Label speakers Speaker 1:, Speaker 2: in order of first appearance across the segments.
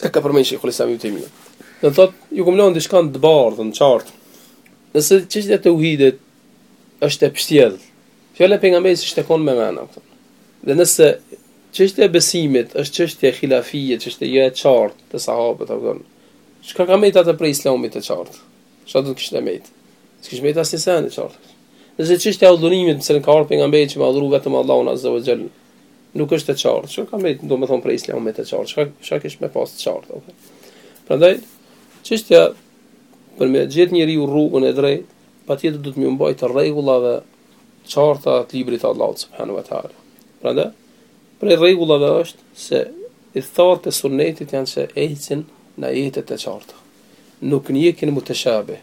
Speaker 1: e ka përmendur Sheikhul Islam Ibn Taymiyyah. Domethënë, ju kam lënë diçka të bardhë, të qartë. Nëse çështja e tauhidit është e pështjellë, fjala e pejgamberit s'ishte kon me mëna. Dhe nëse çështja e besimit është çështje khilafie, çështje jo e qartë te sahabët, apo thon. Çka ka mbetë atëherë prej Islamit të qartë? Çfarë do të kishte mbetë? S'kish mbetë asnjë send të qartë. Nëse çështja e adhurimit, në të cilën ka ardhur pejgamberi që me adhuru vetëm Allahun Azza wa Jall, nuk është e qartë, çka ka met domethënë prej Islamit të qartë, çka çka kish me pas të qartë apo. Prandaj çështja për me gjetë njeriu rrugën e drejtë, patjetër do të mbahet rregullave të qarta të librit të Allahut subhanahu wa taala. Prandaj prej rregullave është se ithtarët e sunnetit janë që ecin në ajetet e qarta. Nuk ndjekin mutashabih.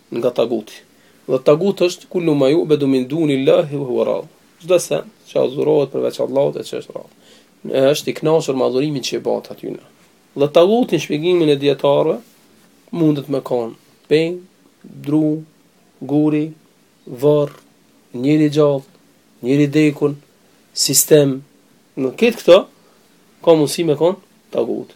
Speaker 1: nga taguti. Dhe tagut është, kullu ma ju'bedu min duni llahi wa huwa radin, çdo send që adhurohet përveç Allahut e që është radin, e është i kënaqur me adhurimin që i bëhet atyne. Dhe taguti në shpjegimin e dijetarëve mundet me kan put, dru, guri, varr, njeri i gjallë, njeri i dekun, sistem, krejt këto ka mundësi me kan tagut.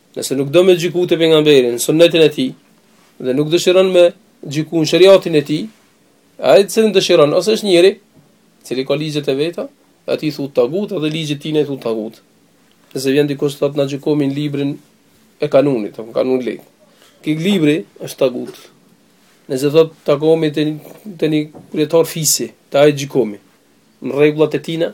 Speaker 1: Nëse nuk do me gjyku te pejgamberi në sunnetin e tij, dhe nuk dëshiron me gjyku në sheriatin e tij, ai cilin dëshiron, ose është njeri, i cili ka ligjet e veta, atij i thu tagut, edhe ligjet e tina i thu tagut. Nëse vjen dikush thot ta gjykomi në librin e kanunit, apo kanun lek. Ky libri është tagut. Nëse thot takomi te te një kryetar fisi, te ai gjykomi. Në rregullat e tina,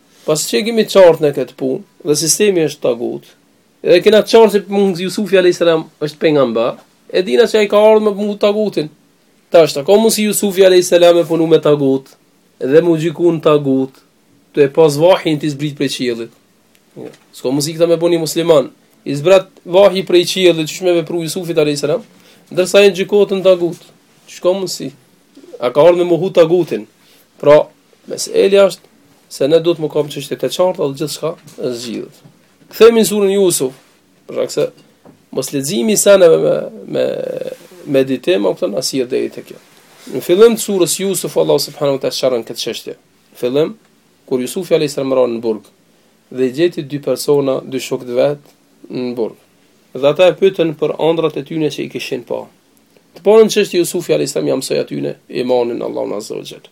Speaker 1: Pas që e kemi qartë ne këtë punë, edhe sistemi është tagut, dhe e kena qartë që pejgamber Jusufi alayhis salam është pejgamber, e dina se ai ka ardhur me mohu tagutin. Tash a ka mundsi Jusufi alayhis salam me punu me tagut dhe me gjyku në tagut, tu e pas vahin tu i zbrit prej qiellit. S'ka mundsi këta me bo ni musliman. I zbret vahi prej qiellit qysh me vepru Jusufit alayhis salam, ndërsa ai gjykon në tagut. Qysh ka mundsi? A ka ardhur me mohu tagutin? Pra, Meselja është se ne duhet me kap çështje të qarta dhe gjithçka zgjidhet. Kthehemi në surën Yusuf, për shkak se mos leximi i sanave me me meditim apo thon asnjë deri te kjo. Në fillim të surës Yusuf Allah subhanahu wa taala sqaron këtë çështje. Në fillim kur Yusufi alayhis salam në burg dhe i gjeti dy persona, dy shokë të vet në burg. Dhe ata e pyetën për ëndrrat e tyre që i kishin pa. Të parën çështje Yusufi alayhis salam i mësoi atyre imanin n'Allahun azza wa jalla.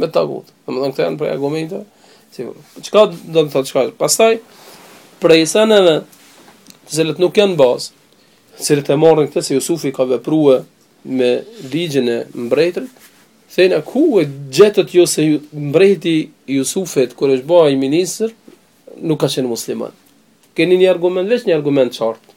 Speaker 1: me tagut. Domethënë këto janë prej argumenteve, si çka do të thotë çka. Pastaj prej sanave të cilët nuk janë bazë, të cilët e marrën këtë se Jusufi ka vepruar me ligjin e mbretit, thonë ku e gjetët ju se mbreti i Jusufit kur është bëj ministër nuk ka qenë musliman. Keni një argument veç një argument qartë.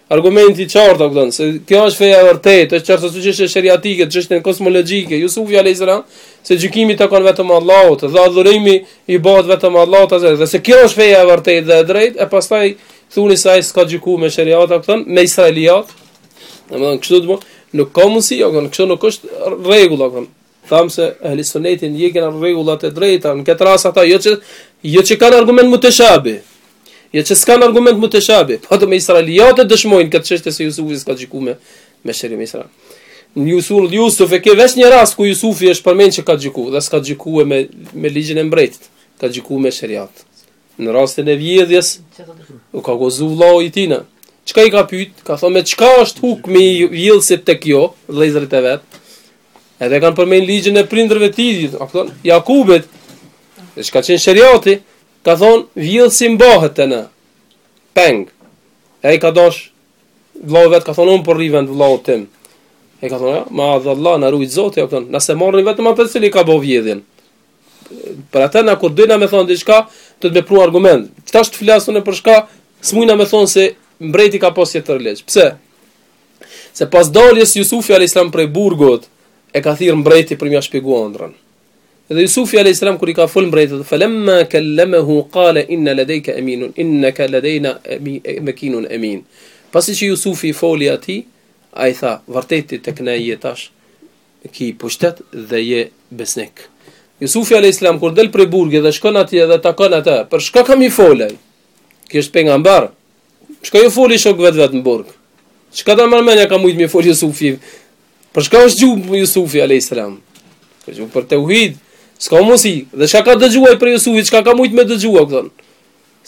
Speaker 1: Argumenti i qartë, apo thonë, se kjo është feja e vërtetë, është qartë çështja sheriatike, çështja kozmologjike, Yusufi alayhis salam, se gjykimi i takon vetëm Allahut, dhe adhurimi i bëhet vetëm Allahut azze, dhe se kjo është feja e vërtetë dhe e drejtë, e pastaj thuni se ai s'ka gjykuar me sheriat, apo thonë, me israeliat. Domethënë, kështu do nuk ka mundësi, apo thonë, kështu nuk është rregull, apo thonë. Thamë se ehli sunneti ndjekin rregullat e drejta. Në këtë rast ata jo që jo që kanë argument muteshabih. Jo që s'kanë argument muteshabih. Po edhe me israeliat e dëshmojnë këtë çështje se Jusufi s'ka gjyku me me sheriat, israel. Në suren Jusuf e ke veç një rast ku Jusufi është përmend që ka gjyku dhe s'ka gjyku me me ligjin e mbretit. Ka gjyku me sheriat. Në rastin e vjedhjes u akuzu vllau i tina. Çka i ka pyet? Ka thonë çka është hukmi i vjedhësit tek ju, vëllezërit e vet. Edhe kanë përmend ligjin e prindërve të tij, a thon Jakubit, e ç'ka qenë sheriati, ka thon vjedhësi mbahet te ne. Peng. Ai ka dash vllau vet ka thon un po rri n'vend vllau tim. Ai ka thon, meadhallah na ruaj Zoti, a thon, na s'e marrim vetëm atë cili ka bë vjedhjen. Për atë na kur dojna me thon diçka, duhet me pru argument. Tash të flasim për çka, s'mujna me thon se mbreti ka pas tjetër ligj. Pse? Se pas daljes Jusufi a.s. prej burgut, e ka thirrë mbreti për me ia shpjegu andrën. Dhe Jusufi a.s. kur i ka fol mbreti, dhe felemma kellemehu kale inna ledejke eminun, inneke ledejna mekinun emin. Pasi që Jusufi i foli atij, ai tha, vërtet ti te ne je tash, ki pushtet dhe je besnik. Jusufi a.s. kur del prej burgut dhe shkon aty dhe takon ata, për çka ka me i fol ai? Ky është pejgamber, Çka ju foli shokëve t'vet në burg? Çka ta marr mendja ka mujt me fol Jusufi? Për çka është çu Jusufi alayhis salam? U çu për tauhid. S'ka mësi. Dhe çka ka dëgjuar për Jusufin? Çka ka mujt me dëgjuar këtu?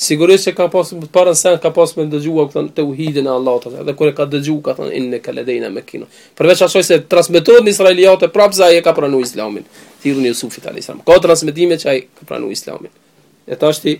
Speaker 1: Sigurisht se ka pas para se ka pas me dëgjuar këtu tauhidin e Allahut atë. Dhe kur e ka dëgjuar ka thënë inneke ledejna mekinun. Përveç asaj se transmetohet në israeliate prapë se ai e ka pranuar Islamin. Thirrjen e Jusufit alayhis salam. Ka transmetime që ai ka pranuar Islamin. E tash ti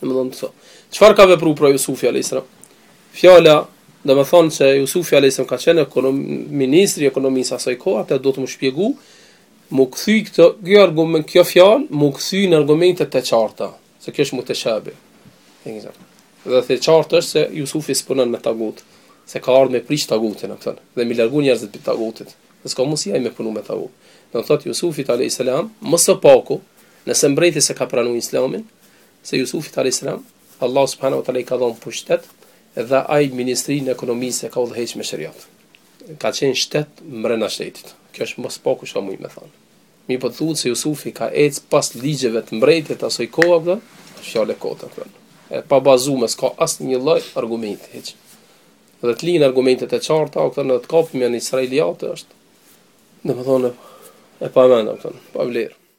Speaker 1: Domethënë të thotë. Çfarë ka vepru pra Jusufi a.s. Fjala, domethënë se Jusufi a.s. ka qenë ekonom, ministri i ekonomisë asoj kohë, atë duhet me shpjegu, me kthy këtë, kjo, argument, kjo fjalë, me kthy në argumentet të qarta, se kjo është muteshabih. Dhe e qartë është se Jusufi s'punon me tagut, se ka ardhë me prish tagutin, dhe me i largu njerëzit prej tagutit, dhe s'ka mësi ai me punu me tagut. Do të thotë Jusufi a.s. më së paku, Nëse mbreti se ka pranu islamin, se Jusufit a.s. Allah subhanahu wa ta'la i ka dhonë pushtet dhe ai ministrinë ekonomisë e ka udhëheq me shëriat. Ka qenë shtet mrena shtetit. Kjo është më së paku çka muj me thonë. Mirëpo të thuhet se Jusufi ka ecë pas ligjeve të mbretit asoj kohe, fjalë kot, pra. E pabazume s'ka asnjë lloj argumenti, hiç. Dhe të lihen argumentet e qarta, e të kapemi në israeliate është, dhe me thonë, e pa mend, këtër, pa vlerë.